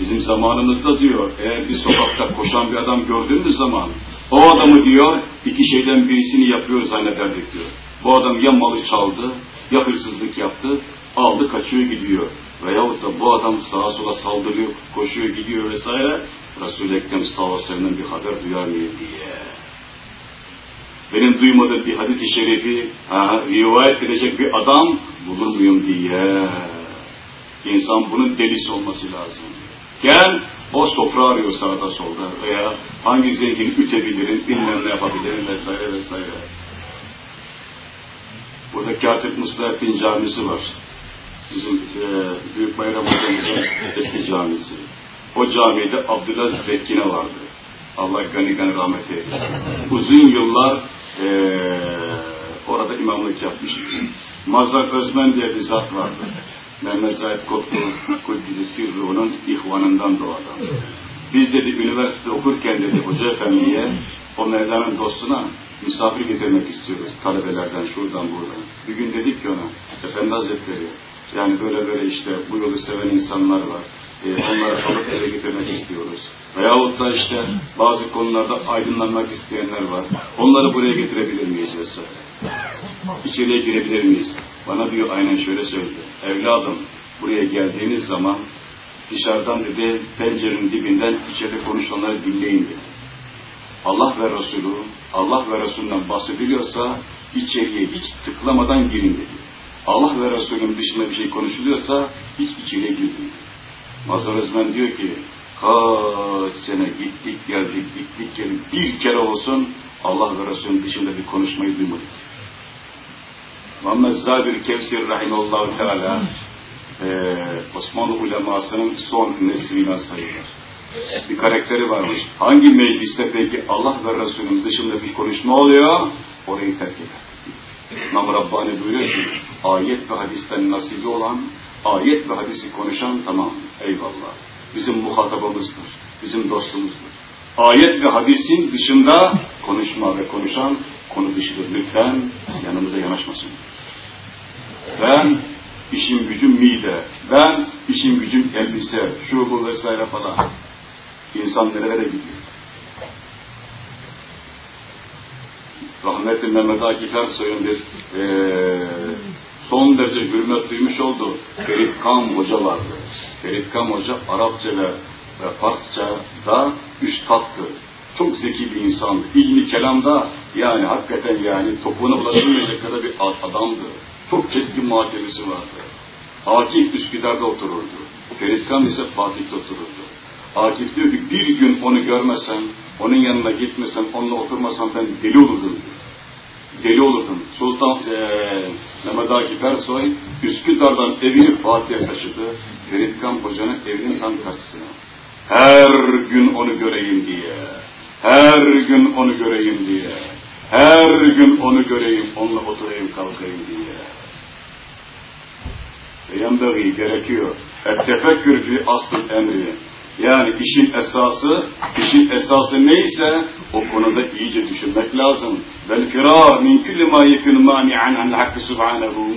[SPEAKER 1] bizim zamanımızda diyor, eğer bir sokakta koşan bir adam gördüğümüz zaman, o adamı diyor, iki şeyden birisini yapıyor zannederdik diyor. Bu adam ya malı çaldı, ya hırsızlık yaptı, aldı kaçıyor gidiyor. Veyahut da bu adam sağa sola saldırıyor, koşuyor gidiyor vesaire. Resul-i Ekrem sallallahu bir haber duyar mıyım diye. Benim duymadığım bir hadis-i şerifi ha, rivayet edecek bir adam bulur muyum diye. İnsan bunun delisi olması lazım. Gel, o sofra arıyor sağda solda veya hangi zengini ütebilirim, bilmem ne yapabilirim vesaire vesaire. Burada Katip Mustafa'nın camisi var. Bizim e, Büyük Bayram Hocamızın eski camisi. O camide Abdülaziz Bekkine vardı. Allah gani gani rahmet eylesin. Uzun yıllar e, orada imamlık yapmış. Mazhar Özmen diye bir zat vardı. Mehmet Zahid Kotku, Kuddisi Sirri onun ihvanından doğan. Biz dedi üniversite okurken dedi Hoca Efendi'ye o Mevla'nın dostuna misafir getirmek istiyoruz talebelerden şuradan buradan. Bir gün dedik ki ona Efendi Hazretleri yani böyle böyle işte bu yolu seven insanlar var. E, onları alıp eve getirmek istiyoruz. Veyahut da işte bazı konularda aydınlanmak isteyenler var. Onları buraya getirebilir miyiz vesaire. İçeriye girebilir miyiz? Bana diyor aynen şöyle söyledi. Evladım buraya geldiğiniz zaman dışarıdan dedi pencerenin dibinden içeride konuşanları dinleyin dedi. Allah ve Resulü, Allah ve Resulünden bahsediliyorsa içeriye hiç tıklamadan girin dedi. Allah ve Resulünün dışında bir şey konuşuluyorsa hiç içeriye girmeyin. Mazhar Özmen diyor ki kaç sene gittik geldik gittik geldik bir kere olsun Allah ve Resulünün dışında bir konuşmayı duymadık. Muhammed Zabir Kevsir Rahimallahu Teala e, Osmanlı ulemasının son neslinden sayılır. Bir karakteri varmış. Hangi mecliste peki Allah ve Resul'ün dışında bir konuşma oluyor, orayı terk eder. İmam Rabbani buyuruyor ki, ayet ve hadisten nasibi olan, ayet ve hadisi konuşan tamam, eyvallah. Bizim muhatabımızdır, bizim dostumuzdur. Ayet ve hadisin dışında konuşma ve konuşan konu dışıdır. Lütfen yanımıza yanaşmasın. Ben işim gücüm mide, ben işim gücüm elbise, şu bu vesaire falan. İnsan nerelere gidiyor? Rahmetli Mehmet Akif Ersoy'un bir ee, son derece hürmet duymuş oldu. Ferit Kam Hoca vardı. Ferit Kam Hoca Arapça ve, ve Farsça da üstattı. Çok zeki bir insandı. İlmi kelamda yani hakikaten yani topuğuna ulaşılmayacak kadar bir adamdı. Çok keskin muhakemesi vardı. Akif Üsküdar'da otururdu. Ferit Kam ise Fatih'te otururdu. Akif diyor ki bir gün onu görmesem, onun yanına gitmesem, onunla oturmasam ben deli olurdum. Deli olurdum. Sultan ee, Mehmet Akif Ersoy Üsküdar'dan evini Fatih'e taşıdı. Ferit Kam Hoca'nın evinin karşısına. Her gün onu göreyim diye. Her gün onu göreyim diye. Her gün onu göreyim, onunla oturayım, kalkayım diye. Yandığı gerekiyor. Tefekkür fi asıl emri. Yani işin esası, işin esası neyse o konuda iyice düşünmek lazım. Vel firar min kulli ma yekun mani'an an hakkı subhanehu.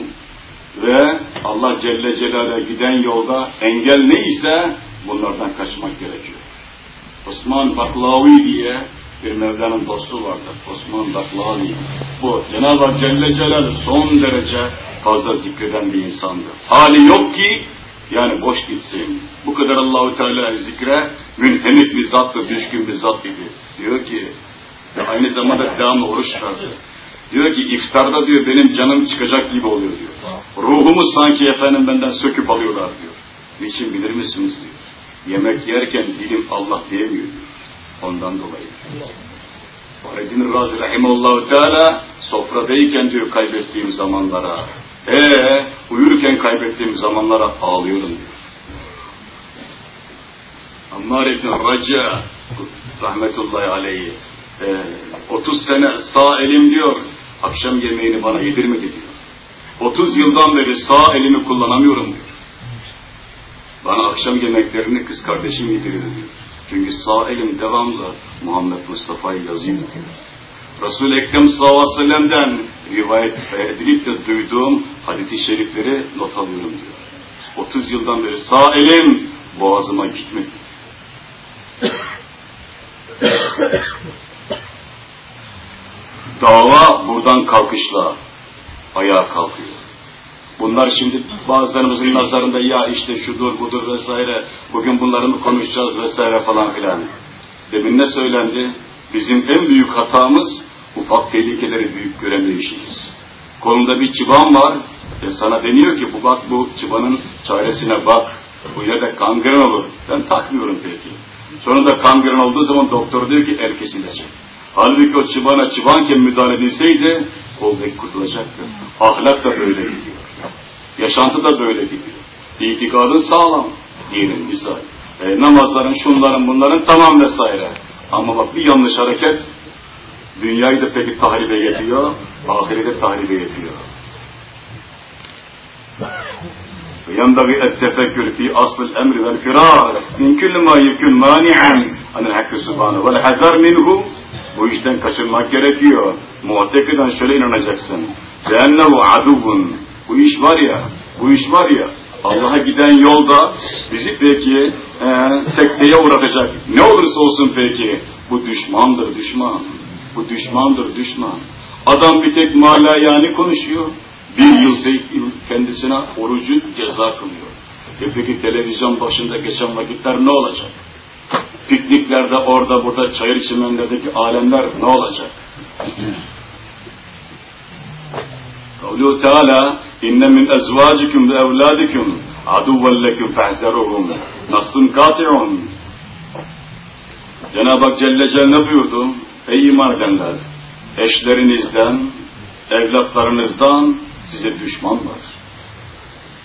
[SPEAKER 1] Ve Allah Celle Celal'e giden yolda engel neyse bunlardan kaçmak gerekiyor. Osman Baklavi diye bir Mevla'nın dostu vardır. Osman Baklavi. Bu Cenab-ı Hak Celle Celal son derece fazla zikreden bir insandır. Hali yok ki yani boş gitsin. Bu kadar Allahu Teala zikre münhemik bir zattır, düşkün bir zat gibi. Diyor ki aynı zamanda devamlı oruç çıkardı. Diyor ki iftarda diyor benim canım çıkacak gibi oluyor diyor. Ruhumu sanki efendim benden söküp alıyorlar diyor. Niçin bilir misiniz diyor. Yemek yerken dilim Allah diyemiyor diyor. Ondan dolayı. Fahreddin Razi Rahimallahu Teala sofradayken diyor kaybettiğim zamanlara, ee, uyurken kaybettiğim zamanlara ağlıyorum diyor. Ammar İbn Raca rahmetullahi aleyhi e, 30 sene sağ elim diyor akşam yemeğini bana yedirmedi diyor. 30 yıldan beri sağ elimi kullanamıyorum diyor. Bana akşam yemeklerini kız kardeşim yediriyor diyor. Çünkü sağ elim devamlı Muhammed Mustafa'yı yazıyor diyor. Resul-i Ekrem sallallahu aleyhi rivayet edilip de duyduğum hadis-i şerifleri not alıyorum diyor. 30 yıldan beri sağ elim boğazıma gitmedi. Dava buradan kalkışla ayağa kalkıyor. Bunlar şimdi bazılarımızın nazarında ya işte şudur budur vesaire bugün bunları mı konuşacağız vesaire falan filan. Demin ne söylendi? Bizim en büyük hatamız ufak tehlikeleri büyük göremeyişimiz. Kolunda bir çıban var, e sana deniyor ki bu bak bu çıbanın çaresine bak, bu yine de kangren olur. Ben takmıyorum peki. Sonunda kangren olduğu zaman doktor diyor ki el kesilecek. Halbuki o çıbana çıbanken müdahale edilseydi kol belki kurtulacaktı. Ahlak da böyle gidiyor. Yaşantı da böyle gidiyor. İtikadın sağlam diyelim misal. E, namazların, şunların, bunların tamam vesaire. Ama bak bir yanlış hareket dünyayı da peki tahribe yetiyor, ahirete tahribe yetiyor. ينبغي التفكر في أصل الأمر والفرار من كل ما يكون مانعا عن الحق سبحانه والحذر منه bu işten kaçınmak gerekiyor. Muhtekiden şöyle inanacaksın. Cehennehu adubun. Bu iş var ya, bu iş var ya, Allah'a giden yolda bizi peki e, sekteye uğratacak. Ne olursa olsun peki, bu düşmandır düşman. Bu düşmandır düşman. Adam bir tek mala yani konuşuyor. Bir yıl kendisine orucu ceza kılıyor. E peki televizyon başında geçen vakitler ne olacak? Pikniklerde orada burada çayır çimenlerdeki alemler ne olacak? Kavlu Teala inne min ezvacikum ve evladikum aduven lekum fehzeruhum nasrun kati'un Cenab-ı Hak Celle Celle buyurdu Ey iman edenler eşlerinizden evlatlarınızdan size düşman var.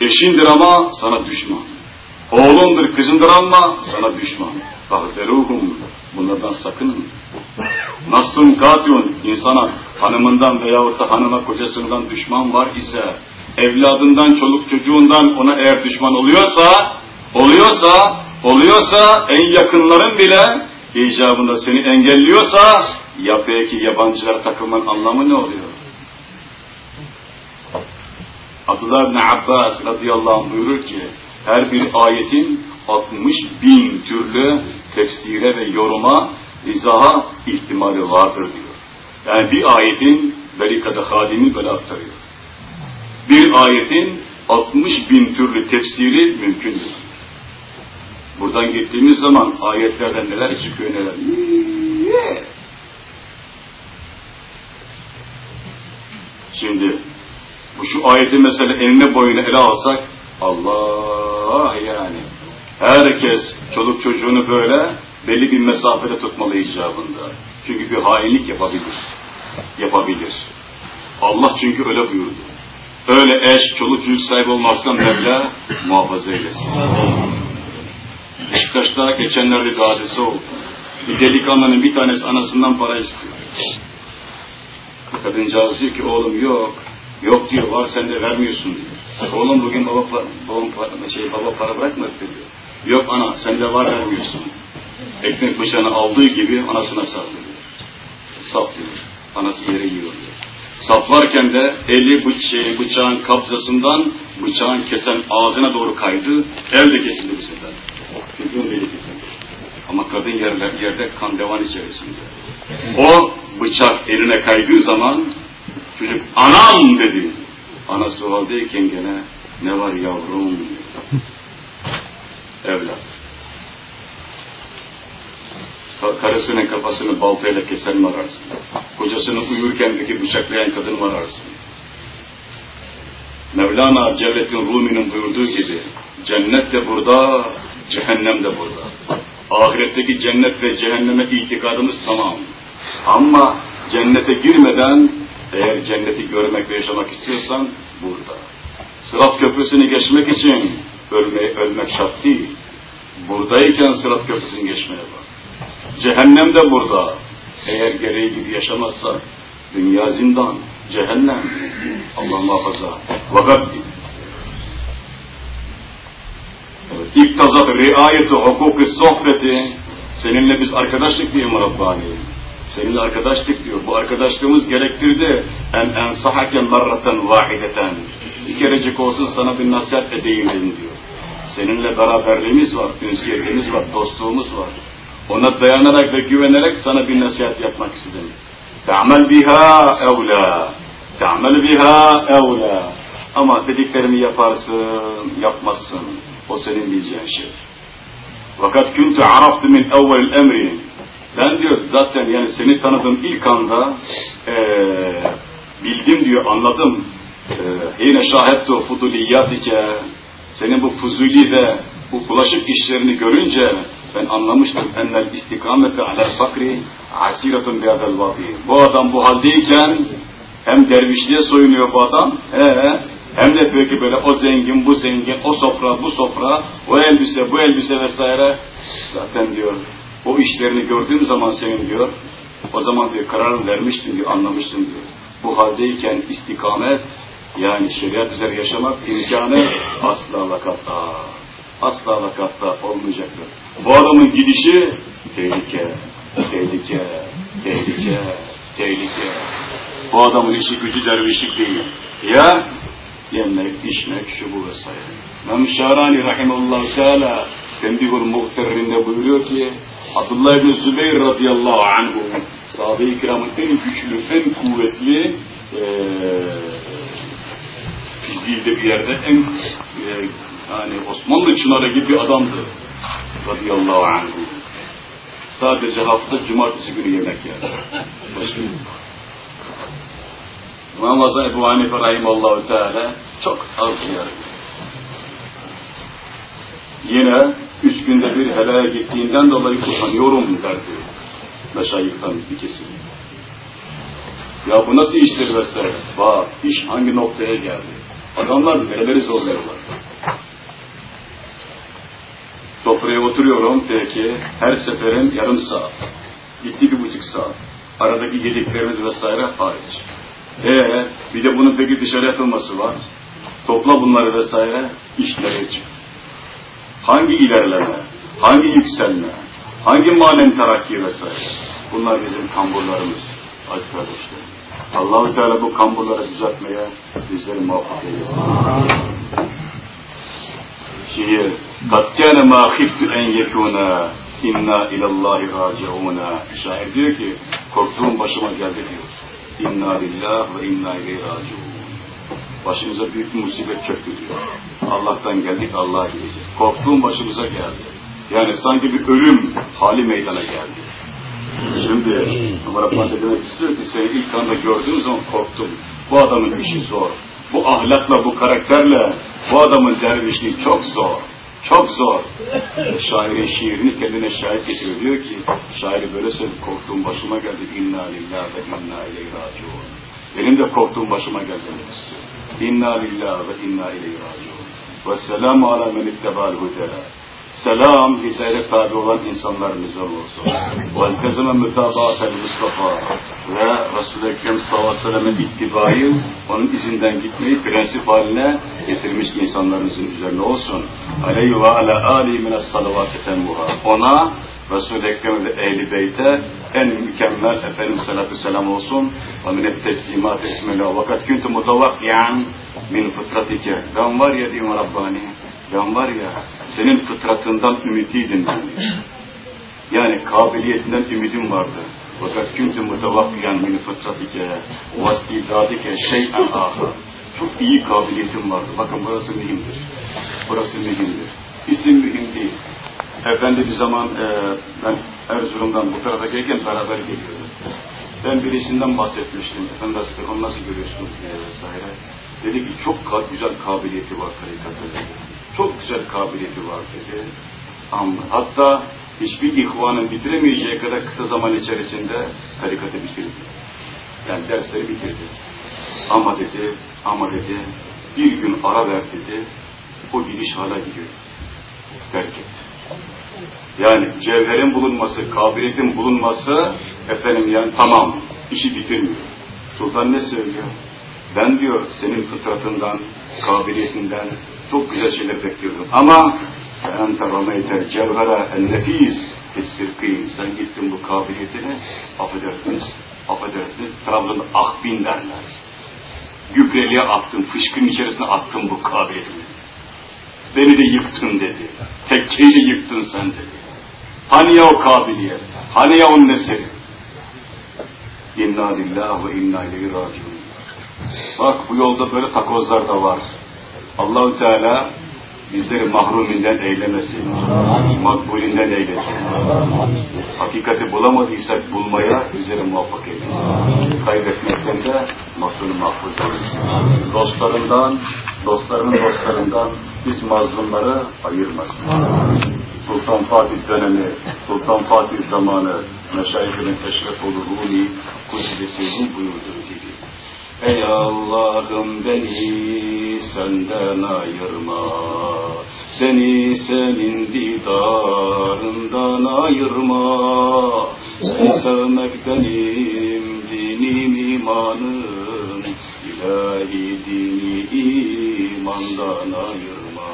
[SPEAKER 1] Eşindir ama sana düşman. Oğlumdur, kızındır ama sana düşman. Fahderuhum. Bunlardan sakının. Nasrun katiyun insana hanımından veyahut da hanıma kocasından düşman var ise evladından, çoluk çocuğundan ona eğer düşman oluyorsa oluyorsa oluyorsa en yakınların bile icabında seni engelliyorsa ya peki yabancılara takılmanın anlamı ne oluyor? Abdullah bin Abbas radıyallahu anh buyurur ki her bir ayetin 60 bin türlü tefsire ve yoruma, izaha ihtimali vardır diyor. Yani bir ayetin belikada hadimi böyle aktarıyor. Bir ayetin 60 bin türlü tefsiri mümkündür. Buradan gittiğimiz zaman ayetlerden neler çıkıyor neler. Şimdi bu şu ayeti mesela eline boyuna ele alsak Allah yani herkes çoluk çocuğunu böyle belli bir mesafede tutmalı icabında. Çünkü bir hainlik yapabilir. Yapabilir. Allah çünkü öyle buyurdu. Öyle eş, çoluk çocuk sahibi olmaktan Mevla muhafaza eylesin. Beşiktaş'ta geçenlerde bir hadise oldu. Bir delikanlının bir tanesi anasından para istiyor. Kadıncağız diyor ki oğlum yok. Yok diyor var sen de vermiyorsun diyor. Oğlum bugün baba, babam para, şey, baba para bırakmadı diyor. Yok ana sen de var vermiyorsun. Ekmek bıçağını aldığı gibi anasına saldırıyor. Saplıyor. Anası yere yiyor diyor. Saplarken de eli bıç bıçağın kabzasından bıçağın kesen ağzına doğru kaydı. El de kesildi bu sefer. Ama kadın yerde, yerde kan devan içerisinde. O bıçak eline kaydığı zaman çocuk anam dedi. Anası o haldeyken gene ne var yavrum Evlat. Karısının kafasını baltayla kesen mi ararsın? Kocasını uyurken peki bıçaklayan kadın mı ararsın? Mevlana Celleddin Rumi'nin buyurduğu gibi cennet de burada, cehennem de burada. Ahiretteki cennet ve cehenneme itikadımız tamam. Ama cennete girmeden eğer cenneti görmek ve yaşamak istiyorsan burada. Sırat köprüsünü geçmek için ölmeye, ölmek şart değil. Buradayken sırat köprüsünü geçmeye bak. Cehennem de burada. Eğer gereği gibi yaşamazsa dünya zindan, cehennem. Allah muhafaza. Vakat Evet, İktazat riayeti hukuki sohbeti seninle biz arkadaşlık diyor Rabbani. Seninle arkadaşlık diyor. Bu arkadaşlığımız gerektirdi. En ensahake merraten vahideten. Bir kerecik olsun sana bir nasihat edeyim diyor. Seninle beraberliğimiz var, ünsiyetimiz var, dostluğumuz var. Ona dayanarak ve güvenerek sana bir nasihat yapmak istedim. Te'amel biha evla. Te'amel biha evla. Ama dediklerimi yaparsın, yapmazsın. O senin bileceğin şey. Fakat kuntu araftu min evvel emri. Ben diyor zaten yani seni tanıdığım ilk anda ee, bildim diyor, anladım. Yine şahittu fuduliyatike senin bu fuzuli ve bu bulaşık işlerini görünce ben anlamıştım ennel istikamete alel fakri asiratun biadel vadi. Bu adam bu haldeyken hem dervişliğe soyunuyor bu adam he, hem de peki böyle o zengin bu zengin o sofra bu sofra o elbise bu elbise vesaire zaten diyor o işlerini gördüğüm zaman senin diyor o zaman diyor karar vermiştim diyor anlamıştım diyor. Bu haldeyken istikamet yani şeriat üzere yaşamak imkanı asla vakatta, asla vakatta olmayacaktır. Bu adamın gidişi tehlike, tehlike, tehlike, tehlike. Bu adamın işi gücü dervişlik değil. Ya yemek, içmek, şu bu vesaire. İmam Şarani rahimahullah teala Tembihul Muhterrinde buyuruyor ki Abdullah bin Zübeyir radıyallahu anhu sahabe-i kiramın en güçlü, en kuvvetli ee, fiziğinde bir yerde en e, yani Osmanlı çınarı gibi bir adamdı radıyallahu anh. Sadece hafta cumartesi günü yemek yer. İmam Hasan Ebu Hanife Rahimallahu Teala çok yer. Yine üç günde bir helaya gittiğinden dolayı utanıyorum derdi. Meşayihtan bir kesim. Ya bu nasıl iştir vesaire? Bak iş hangi noktaya geldi? Adamlar nereleri zorluyorlar. Sofraya oturuyorum peki. Her seferin yarım saat. Gitti bir buçuk saat. Aradaki yediklerimiz vesaire hariç. Ee, bir de bunun peki dışarı atılması var. Topla bunları vesaire işlere çık. Hangi ilerleme, hangi yükselme, hangi manen terakki vesaire. Bunlar bizim kamburlarımız aziz kardeşlerim. allah Teala bu kamburları düzeltmeye bizleri muvaffak eylesin. Şiir. قَدْ كَانَ مَا خِفْتُ اَنْ يَكُونَ اِنَّا اِلَى اللّٰهِ رَاجِعُونَ Şair diyor ki, korktuğum başıma geldi diyor. İnna lillah ve inna ileyhi raciun. Başımıza büyük bir musibet çöktü diyor. Allah'tan geldik, Allah'a gideceğiz. Korktuğum başımıza geldi. Yani sanki bir ölüm hali meydana geldi. Şimdi Ömer Efendi demek istiyor ki seni ilk anda gördüğüm zaman korktum. Bu adamın işi zor. Bu ahlakla, bu karakterle bu adamın dervişliği çok zor. Çok zor. Şairin şiirini kendine şahit getiriyor. Diyor ki, şairi böyle söyledi, korktuğum başıma geldi. İnna lillahi ve inna ileyhi raciun. Benim de korktuğum başıma geldi. İnna lillahi ve inna ileyhi raciun. Ve selamu ala men ittebal hudera selam hidayete tabi olan insanların üzerine olsun. Ve kezeme mütabaatel Mustafa ve Resul-i Ekrem sallallahu aleyhi ve ittibayı, onun izinden gitmeyi prensip haline getirmiş insanların üzerine olsun. Aleyhi ve ala alihi mine salavati tembuha. Ona Resul-i Ekrem ve Ehl-i Beyt'e en mükemmel Efendimiz salatu selam olsun. Ve mine teslimat esmela vakat küntü mutavakyan min fıtratike. Ben var ya diyeyim Rabbani. Ben var ya senin fıtratından ümidiydim ben. Yani kabiliyetinden ümidim vardı. Fakat kuntu mutavakkiyan min fıtratike vastidadike şey'en ahar. Çok iyi kabiliyetim vardı. Bakın burası mühimdir. Burası mühimdir. İsim mühim değil. Efendi bir zaman e, ben Erzurum'dan bu tarafa gelirken beraber geliyordum. Ben birisinden bahsetmiştim. Efendi Hazretleri onu nasıl görüyorsunuz diye vesaire. Dedi ki çok güzel kabiliyeti var tarikatta Çok güzel kabiliyeti var dedi. Ama hatta hiçbir ihvanın bitiremeyeceği kadar kısa zaman içerisinde tarikatı bitirdi. Yani dersleri bitirdi. Ama dedi, ama dedi, bir gün ara ver dedi, o gidiş hala gidiyor. Terk etti. Yani cevherin bulunması, kabiliyetin bulunması efendim yani tamam, işi bitirmiyor. Sultan ne söylüyor? Ben diyor senin fıtratından, kabiliyetinden çok güzel şeyler bekliyordum. Ama ente rameyte cevhera en nefis fissirkin. Sen gittin bu kabiliyetini affedersiniz, affedersiniz Trabzon'da ahbin derler. Gübreliğe attın, fışkın içerisine attın bu kabiliyetini. Beni de yıktın dedi. Tekkeyi de yıktın sen dedi. Hani ya o kabiliyet? Hani ya onun eseri? İnna lillahi ve inna ileyhi raciun. Bak bu yolda böyle takozlar da var. Allahu Teala bizleri mahruminden eylemesin. Makbulinden eylesin. Hakikati bulamadıysak bulmaya bizleri muvaffak eylesin. Kaybetmekten de mahzunu mahfuz eylesin. Dostlarından, dostlarının dostlarından biz mazlumları ayırmasın. Sultan Fatih dönemi, Sultan Fatih zamanı meşayihin eşref olur Rumi Kudüs'ün buyurduğu gibi. Ey Allah'ım beni senden ayırma, beni senin didarından ayırma. Seni sevmek benim dinim imanım, ilahi dini imandan ayırma.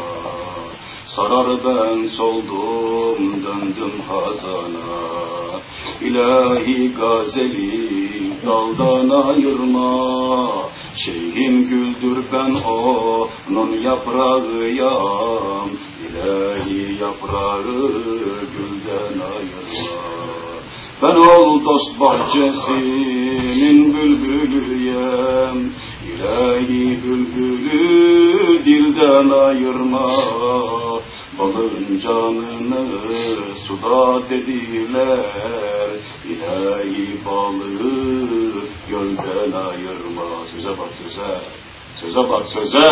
[SPEAKER 1] Sarar ben soldum döndüm hazana, ilahi gazeli daldan ayırma. Şeyhim güldür ben onun yaprağıyam, ilahi yaprağı gülden ayırma. Ben ol dost bahçesinin bülbülüyem, ilahi bülbülü dilden ayırma. Balın canını suda dediler, ilahi balığı gölden ayırma. Söze bak söze, söze bak söze.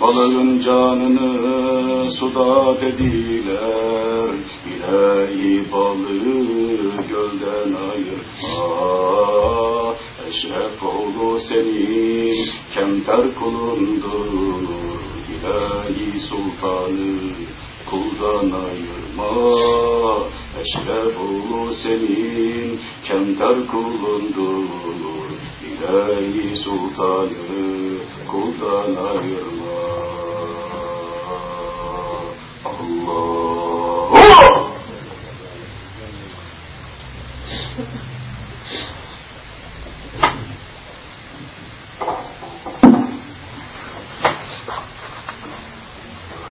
[SPEAKER 1] Balığın canını suda dediler, ilahi balığı gölden ayırma. Eşref oğlu senin kemter kulundur, ilahi sultanı kuldan ayırma. Eşref oğlu senin kemter kulundur. İlahi sultanı kuldan ayırma. Allah